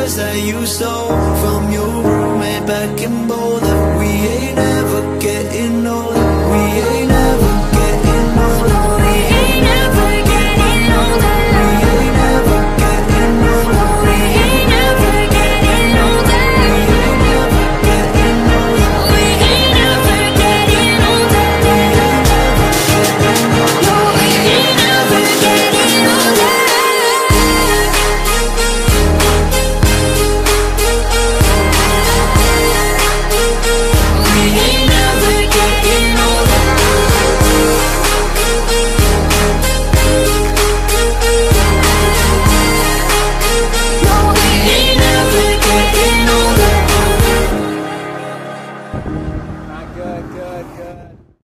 letters that you stole from your roommate back in Boulder. We ain't ever getting older. We ain't ever.